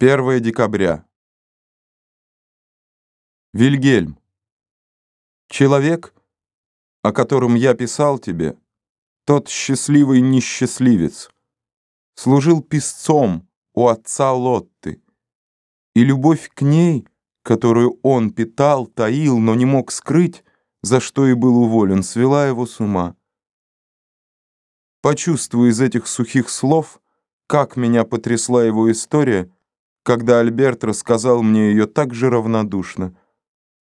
1 декабря. Вильгельм, человек, о котором я писал тебе, тот счастливый несчастливец, служил писцом у отца Лотты, и любовь к ней, которую он питал, таил, но не мог скрыть, за что и был уволен, свела его с ума. Почувствуя из этих сухих слов, как меня потрясла его история, когда Альберт рассказал мне ее так же равнодушно,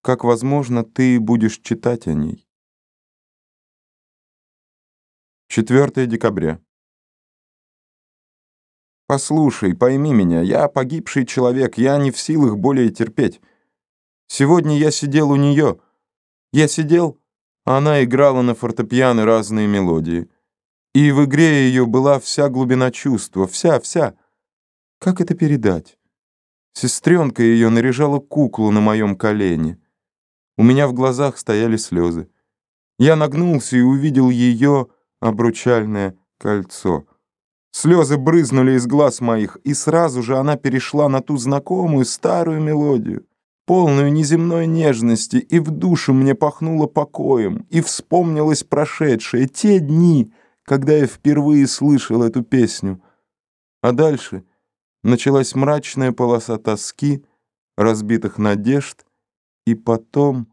как, возможно, ты будешь читать о ней. 4 декабря. Послушай, пойми меня, я погибший человек, я не в силах более терпеть. Сегодня я сидел у нее. Я сидел, а она играла на фортепиано разные мелодии. И в игре ее была вся глубина чувства, вся-вся. Как это передать? Сестренка ее наряжала куклу на моем колене. У меня в глазах стояли слезы. Я нагнулся и увидел ее обручальное кольцо. Слезы брызнули из глаз моих, и сразу же она перешла на ту знакомую старую мелодию, полную неземной нежности, и в душу мне пахнуло покоем, и вспомнилось прошедшее, те дни, когда я впервые слышал эту песню. А дальше — Началась мрачная полоса тоски, разбитых надежд, и потом...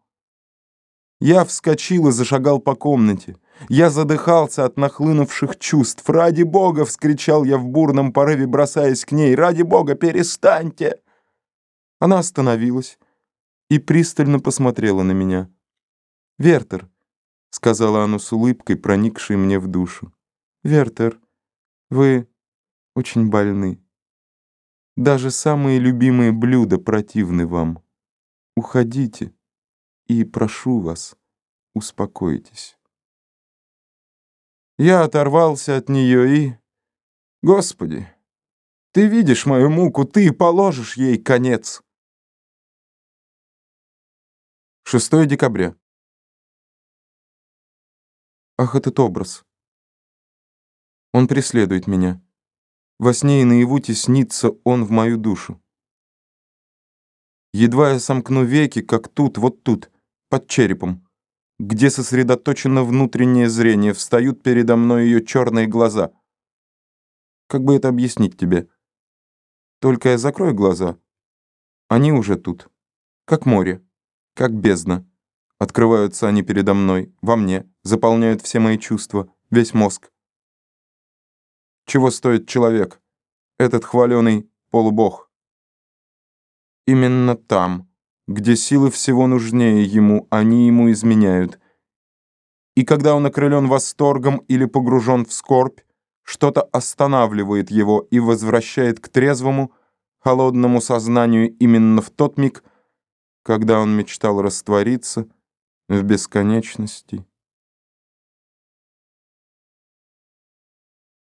Я вскочил и зашагал по комнате. Я задыхался от нахлынувших чувств. «Ради Бога!» — вскричал я в бурном порыве, бросаясь к ней. «Ради Бога, перестаньте!» Она остановилась и пристально посмотрела на меня. «Вертер», — сказала она с улыбкой, проникшей мне в душу. «Вертер, вы очень больны». Даже самые любимые блюда противны вам. Уходите и, прошу вас, успокойтесь. Я оторвался от нее и... Господи, ты видишь мою муку, ты положишь ей конец. 6 декабря. Ах, этот образ. Он преследует меня. Во сне и наяву теснится он в мою душу. Едва я сомкну веки, как тут, вот тут, под черепом, где сосредоточено внутреннее зрение, встают передо мной ее черные глаза. Как бы это объяснить тебе? Только я закрою глаза. Они уже тут, как море, как бездна. Открываются они передо мной, во мне, заполняют все мои чувства, весь мозг. Чего стоит человек, этот хваленый полубог? Именно там, где силы всего нужнее ему, они ему изменяют. И когда он окрылен восторгом или погружен в скорбь, что-то останавливает его и возвращает к трезвому, холодному сознанию именно в тот миг, когда он мечтал раствориться в бесконечности